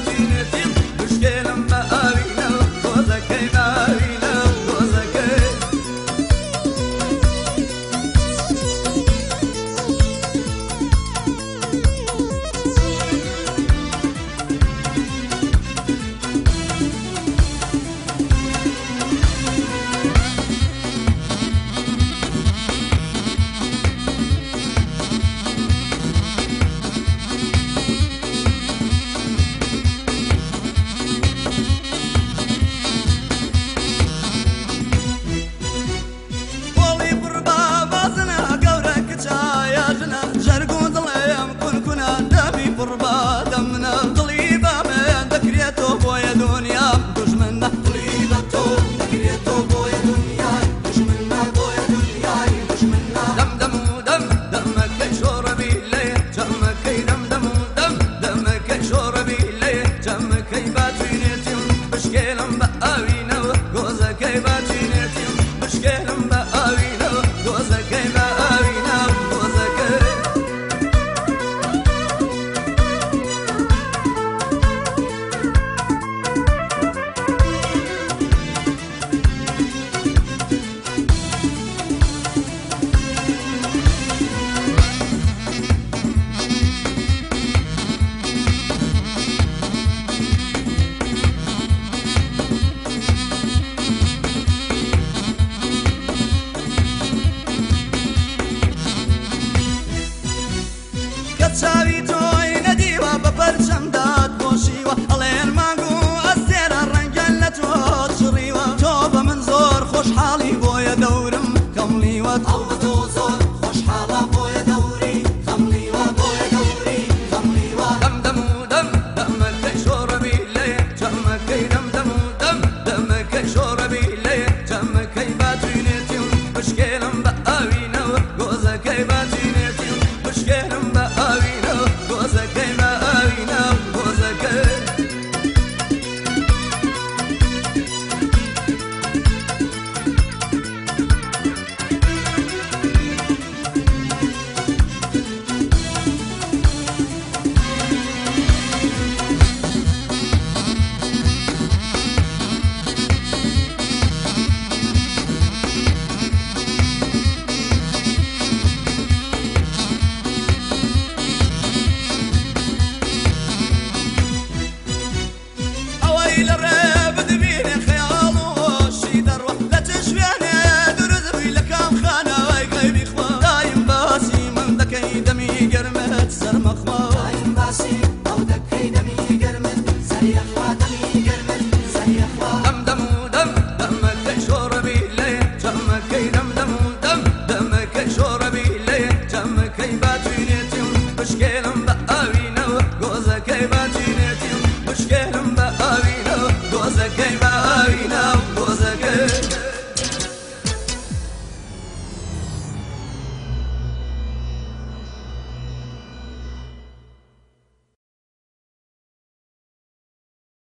tiene tiempo. Oh That's how you do زەکەی باچینێتی بشکێنم بە ئاوینە دۆزەکەی بە ئاوینە